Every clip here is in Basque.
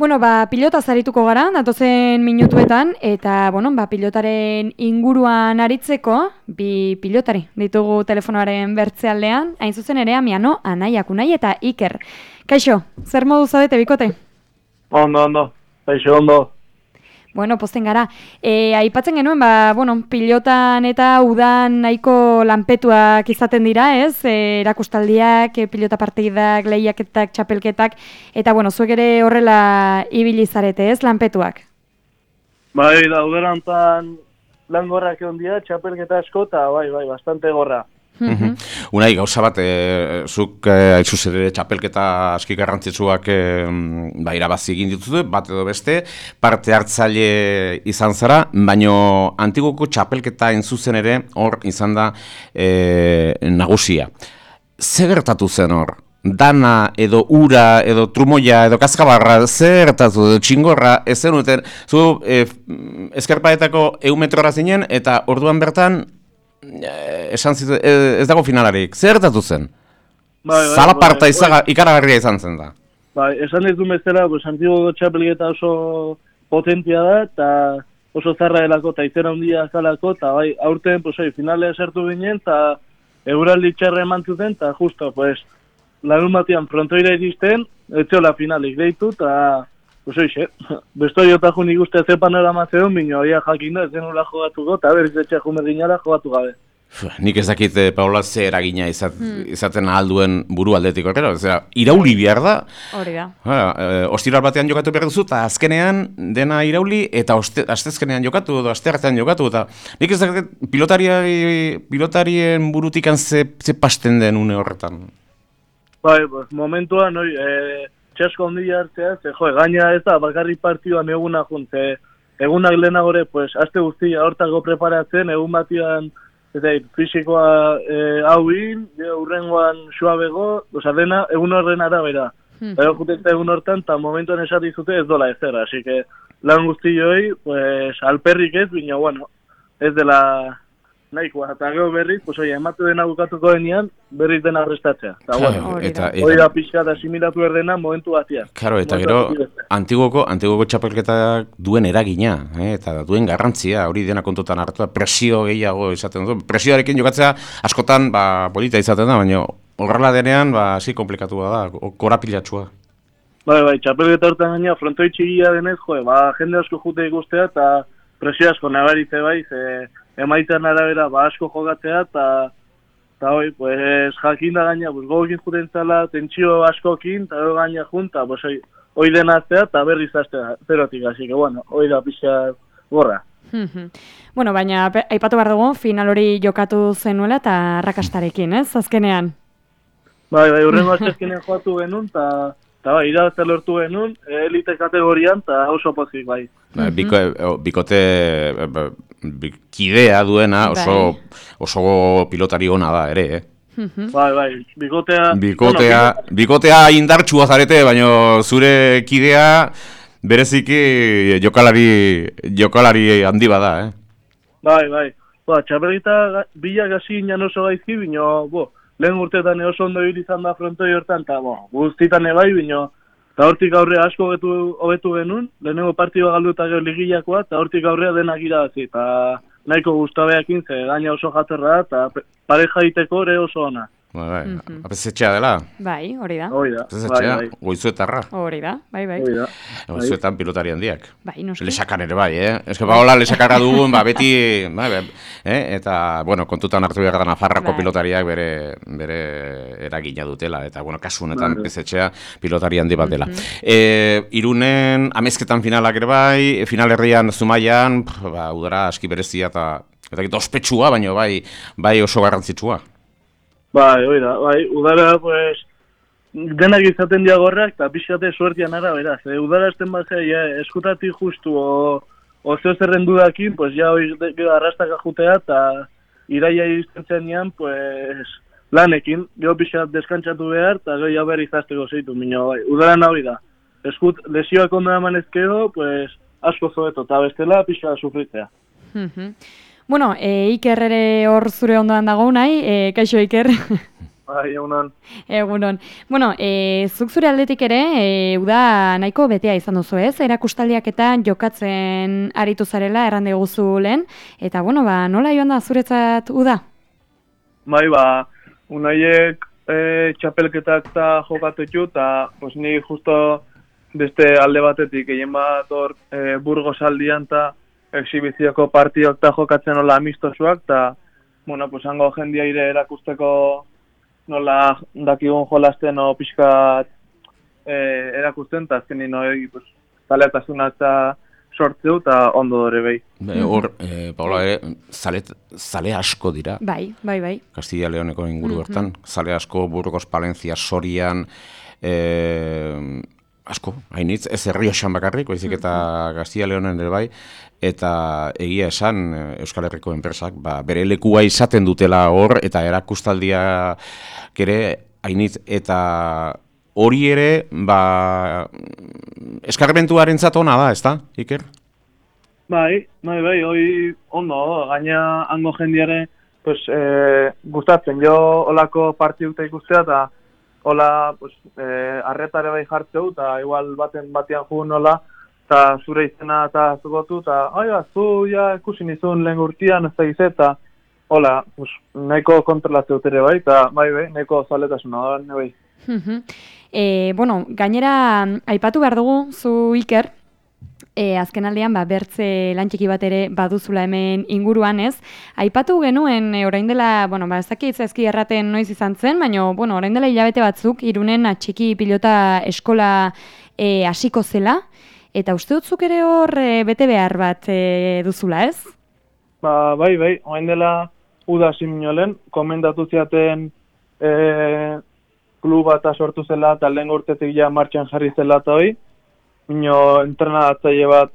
Bueno, ba, pilota zarituko gara, datozen minutuetan, eta, bueno, ba, pilotaren inguruan aritzeko, bi pilotari ditugu telefonoaren bertzealdean, hain zuzen ere, amiano, anaiak, unai eta iker. Kaixo, zer modu zaudete bikote? Ondo, ondo, kaixo, ondo. Bueno, posten gara. E, aipatzen genuen, ba, bueno, pilotan eta udan nahiko lanpetuak izaten dira, ez? E, erakustaldiak, e, pilota partidak, lehiaketak, txapelketak, eta, bueno, zuek ere horrela ibilizarete, ez, lanpetuak? Bai, da, uderantan lan gorrak egon dira, txapelketa asko, eta bai, bai, bastante gorra. Mhm. Unai, gauza bat, e, zuk e, ere txapelketa aski garrantzitsuak e, ba, irabazi egin dituzu, bat edo beste, parte hartzaile izan zara, baino antigoko txapelketa zuzen ere hor izan da e, nagusia. Zer gertatu zen hor? Dana edo ura edo trumoia edo kaskabarra zer gertatu edo txingorra ez zenuten zu e, eskerpaetako eumetrora zinen eta orduan bertan Eh, esan zitu, ez dago finalarik, zer gertatu zen? Bai, bai, Zala bai, parta bai, ikaragarria izan zen da. Bai, esan ez du bezala, pues, antigo txapelgeta oso potentia da, eta oso zarra delako, eta izena handia zalako, eta bai, aurten, pues, oi, finalea sartu ginen, eta euraldi txarra eman zuten, eta justo, pues, larun batian frontoira iristen, etxola finalik deitu, eta Pues oixe, besto jo tajun ikuste ze panorama zeon, bino oia jakin da, zen ula jogatuko, eta berriz etxe jumerdinara jogatu gabe. Nik ez dakit eh, Paula ze eragina izat, hmm. izaten alduen buru aldetik horrela, zera, irauli behar da. Hori da. Eh, ostiral batean jokatu behar duzu, eta azkenean dena irauli, eta astezkenean jokatu, edo asteartean jokatu, eta nik ez dakit pilotarien burutikan ze, ze pasten den une horretan. Bai, pues, momentuan, oi, eh, txasko ondi hartzea, ze jo, gaina ez da, bakarri partioan eguna juntze, egunak lehenagore, pues, aste guztia hortago preparatzen, egun batian, ez da, fizikoa e, hau hil, urrengoan suabego, oza, dena, egun horren arabera. Hmm. Pero egun hortan, eta momentuan esati zute ez dola ezer, así que lan guzti joi, pues, alperrik ez, bina, bueno, ez dela nahikoa, eta gero berriz, pues, oia, ematu dena bukatuko denean, berriz dena arrestatzea. Eta, bueno, eta, eta, da pixka da similatu erdena momentu batia. Karo, eta gero, antigoko, antigoko txapelketak duen eragina, eh, eta duen garrantzia, hori dena kontutan hartu, presio gehiago izaten du. Presioarekin jokatzea, askotan, ba, polita izaten da, baina horrela denean, ba, hasi komplikatu da, korapilatxua. Bai, bai, txapelketa hortan gaina, frontoi txigia denez, jo, ba, jende asko jute ikustea, eta presio asko nabaritze bai, ze, emaitan arabera ba asko jogatzea eta eta hoi, pues jakin da gaina, pues gogokin juten zala, tentsio askokin, eta hoi gaina junta, pues hoi, hoi denaztea eta berriz aztea, zerotik, así que bueno, hoi da pixa gorra. bueno, baina aipatu behar dugu, final hori jokatu zenuela eta rakastarekin, ez, azkenean? Bai, bai, urrengo azkenean joatu genuen, eta Eta bai, irabazte lortu genuen, elite kategorian, eta oso pozik bai. Ba, biko, bikote kidea duena bai. oso, oso pilotari ona da ere, eh? Bai, bai, bikotea... Bikotea, bueno, bikotea indartsua zarete, baina zure kidea bereziki jokalari, jokalari handi bada, eh? Bai, bai. Ba, txapelita bila gazi inan oso gaizki, baina, bo, lehen urteetan oso ondo izan da frontoi hortan, eta bo, guztitan ebai, bino, eta hortik aurre asko betu, hobetu genuen, lehenengo partioa galdu eta gero ligiakoa, eta hortik aurrea denak irazi, eta nahiko guztabeakin, ze gaina oso jaterra, eta pareja iteko ere oso ona. Bai, bai. Mm -hmm. Apesetxea dela? Bai, hori da. Hori da. Apesetxea, bai, bai. goizuetarra. Hori da, bai, bai. Hori da. Goizuetan pilotari handiak. Bai, noski. Lesakan ere bai, eh? Ez que hola lesakarra dugun, ba, beti, bai, bai, eh? Eta, bueno, kontutan hartu behar da Nafarrako bai. pilotariak bere, bere eragina dutela. Eta, bueno, kasu honetan bai. apesetxea pilotari handi bat dela. Mm -hmm. e, irunen, amezketan finalak ere bai, final herrian zumaian, ba, udara aski berezia eta, eta ospetsua, baina bai, bai oso garrantzitsua. Bai, oi da, bai, udara, pues, denak izaten diagorrak, eta pixate suertian ara, beraz. E, udara esten bat ja, eskutati justu, o, o zeo zerren dudakin, pues, ja, oi, arrastaka jutea, eta iraia izten nian, pues, lanekin, geho pixat deskantzatu behar, eta geho ja behar izazteko zeitu, minio, bai, udara nahi da. Eskut, lesioak ondo emanezkeo, pues, asko zoeto, eta bestela pixat sufritzea. Bueno, e, Iker ere hor zure ondoan dago nahi, e, kaixo Iker. bai, egunon. Egunon. Bueno, e, zuk zure aldetik ere, e, uda nahiko betea izan duzu ez, erakustaldiak eta jokatzen aritu zarela errande guzu lehen, eta bueno, ba, nola joan da zuretzat uda? Bai, ba, unaiek e, txapelketak eta jokatu txu, eta pues, ni justo beste alde batetik egin bat hor e, Burgos aldian eta exibizioko partiok eta jokatzen nola amistosuak, eta bueno, pues hango jendia ire erakusteko nola dakigun jolasten o pixkat e, erakusten, eta azkenin noi, pues, taleatasuna eta sortzeu eta ondo dore behi. Be, Hor, e, Paula, ere, zale, zale asko dira. Bai, bai, bai. Castilla Leoneko inguru hortan. Zale asko, Burgos, Palencia, Sorian, e, asko, hainitz, ez herrioxan bakarrik, baizik eta Castilla Leonen ere bai, eta egia esan eh, Euskal Herriko enpresak, ba, bere lekua izaten dutela hor, eta erakustaldia ere hainitz, eta hori ere, ba, eskarmentuaren zatona da, ez da, Iker? Bai, bai, bai, hoi ondo, gaina hango jendiare, pues, e, gustatzen, jo olako partiduta ikustea, eta hola, pues, e, arretare bai jartzeu, eta igual baten batean jugun nola, eta zure izena eta zugotu, eta, ai, ba, zu, ja, ikusi nizun lehen urtian, ez da eta, hola, pues, nahiko kontrolatzeu ere bai, eta, bai, bai, nahiko zaletasuna bai. Mhm. e, bueno, gainera, aipatu behar dugu, zu Iker, E, azken aldean, ba, bertze lantxiki bat ere baduzula hemen inguruan ez. Aipatu genuen, e, orain dela, bueno, ba, ez dakit ezki erraten noiz izan zen, baina, bueno, orain dela hilabete batzuk, irunen atxiki pilota eskola e, hasiko zela, eta uste dutzuk ere hor e, bete behar bat e, duzula ez? Ba, bai, bai, orain dela uda siminolen, komendatu ziaten e, kluba eta sortu zela, eta lehen urtetik ja martxan jarri zela eta hoi, Mino entrenatzaile bat,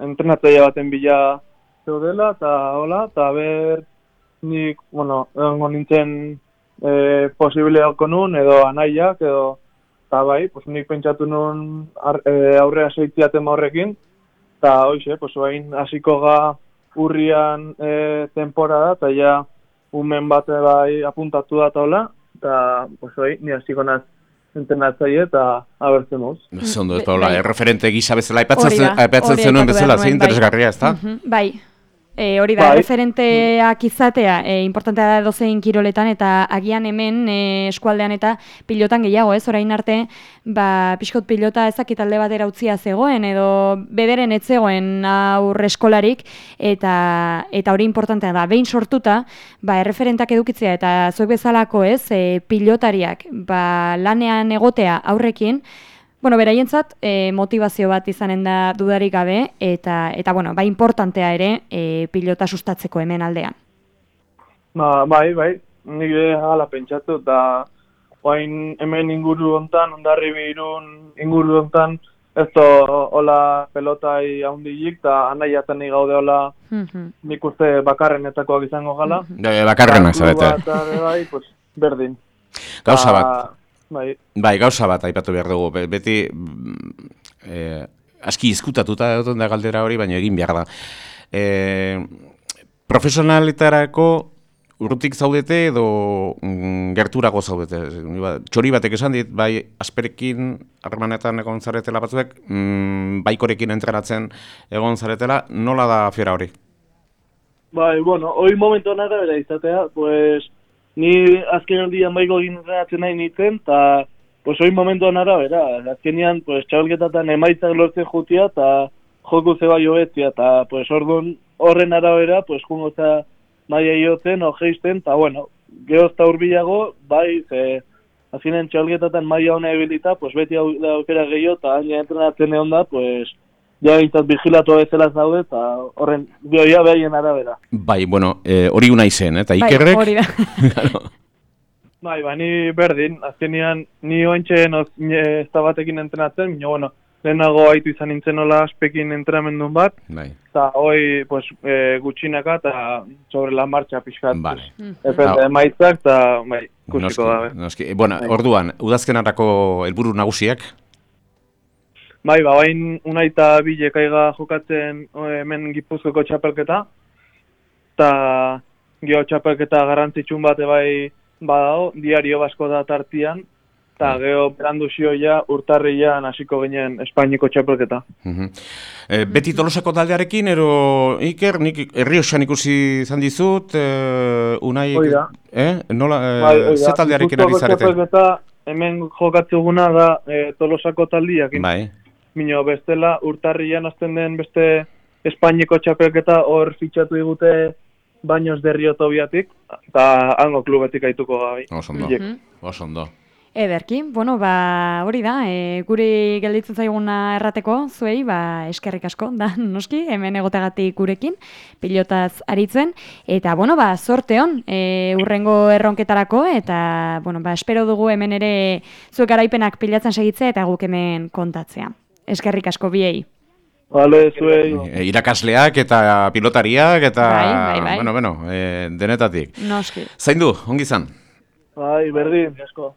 entrenatzaile baten bila zeudela, eta hola, eta ber, nik, bueno, egongo nintzen e, posible hauko nun, edo anaiak, edo, eta bai, pues, nik pentsatu nun ar, e, aurrea seitziaten horrekin, eta hoxe, pues, bain, hasiko ga urrian e, temporada, eta ja, umen bate bai apuntatu da eta hola, eta, pues, bai, ni hasiko naz entrenatzaile eta abertzen moz. Zondo, ez Be- Paula, bai. erreferente gisa bezala aipatzen Hori da, zen- aipatzen hori zenuen bezala, behar ze nuen, bai. interesgarria, ez da? Mhm, bai. E, hori da, Bai. referenteak izatea, e, importantea da dozein kiroletan, eta agian hemen e, eskualdean eta pilotan gehiago, ez? Orain arte, ba, pixkot pilota ezakit alde batera utzia zegoen, edo bederen ez zegoen aur eskolarik, eta, eta hori importantea da. Behin sortuta, ba, erreferentak edukitzea, eta zuek bezalako, ez, e, pilotariak, ba, lanean egotea aurrekin, Bueno, beraientzat e, motivazio bat izanen da dudarik gabe eta eta bueno, ba importantea ere e, pilota sustatzeko hemen aldean. Ba, bai, bai, nire hala pentsatu, eta oain hemen inguru hontan, ondarri irun inguru hontan, ez to hola pelotai haundilik, eta anaiatan gaude hola Mhm. nik uste bakarrenetakoak izango gala. Eh, Bakarrenak Eta kluba zarete. Bai, pues, berdin. Gauza Ta, bat, Bai, bai, gauza bat aipatu behar dugu. Be- Beti, eh, aski izkutatuta egoten da galdera hori, baina egin behar da. Eh, profesionaletarako urrutik zaudete edo mm, gerturako zaudete. Ba- Txori batek esan dit, bai asperekin harremanetan egon zaretela batzuek, mm, baikorekin entrenatzen egon zaretela, nola da fiera hori? bai, bueno, hoi momentu nara bera izatea, pues, ni azken aldian baiko egin entrenatzen nahi nintzen, eta pues hoi momentu nara bera, azkenian, pues, txabalketatan emaitzak lortzen jutia, eta joku zeba joetzia, eta pues, orduan horren arabera, pues, jungo za maia iotzen, o geisten, eta bueno, gehoz eta urbilago, bai, ze, azkenean txabalketatan maia hona ebilita, pues, beti aukera gehiago, eta hain entrenatzen egon da, pues, ja gintzat vigilatu bezala zaude, eta horren bioia behaien arabera. Bai, bueno, eh, hori una izen, eh? eta Bai, ikerrek... hori da. Bai, ba, ni berdin, azkenian, ni ointxe noz, ez da batekin entrenatzen, baina, bueno, lehenago haitu izan nintzen nola aspekin entrenamendun bat, bai, eta hoi, pues, e, gutxinaka, eta sobre la marcha pixkat. Vale. Ah. emaitzak, eta, bai, Noski, ikusiko da. noski. Bueno, Bai. orduan, udazkenarako helburu nagusiak, Bai, ba, bain unai eta bile kaiga jokatzen hemen gipuzkoko txapelketa, eta geho txapelketa garrantzitsun bate bai badao, diario basko da tartian, eta geho berandu ja urtarrian hasiko ginen Espainiko txapelketa. E, beti tolosako taldearekin, ero Iker, nik herriosan ikusi izan dizut, e, unai... Hoi da. Eh? Nola, e, Bai, hoi da. ze taldearekin ari zarete? hemen jokatzuguna da e, Tolosako taldiak. Bai. Mino, bestela urtarrian azten den beste Espainiko txapelketa hor fitxatu digute bainoz derrio tobiatik, eta hango klubetik aituko gabi. Oso ondo, Bilek. Mhm. oso ondo. Ederki, bueno, ba, hori da, e, guri gelditzen zaiguna errateko, zuei, ba, eskerrik asko, da, noski, hemen egotegatik gurekin, pilotaz aritzen, eta, bueno, ba, sorte hon, e, urrengo erronketarako, eta, bueno, ba, espero dugu hemen ere zuek garaipenak pilatzen segitzea, eta guk hemen kontatzea. Eskerrik asko biei. Bale, zuei. E, irakasleak eta pilotariak eta... Bai, bai, bai. Bueno, bueno, e, denetatik. Noski. Zaindu, ongi izan? Bai, berdin. Asko.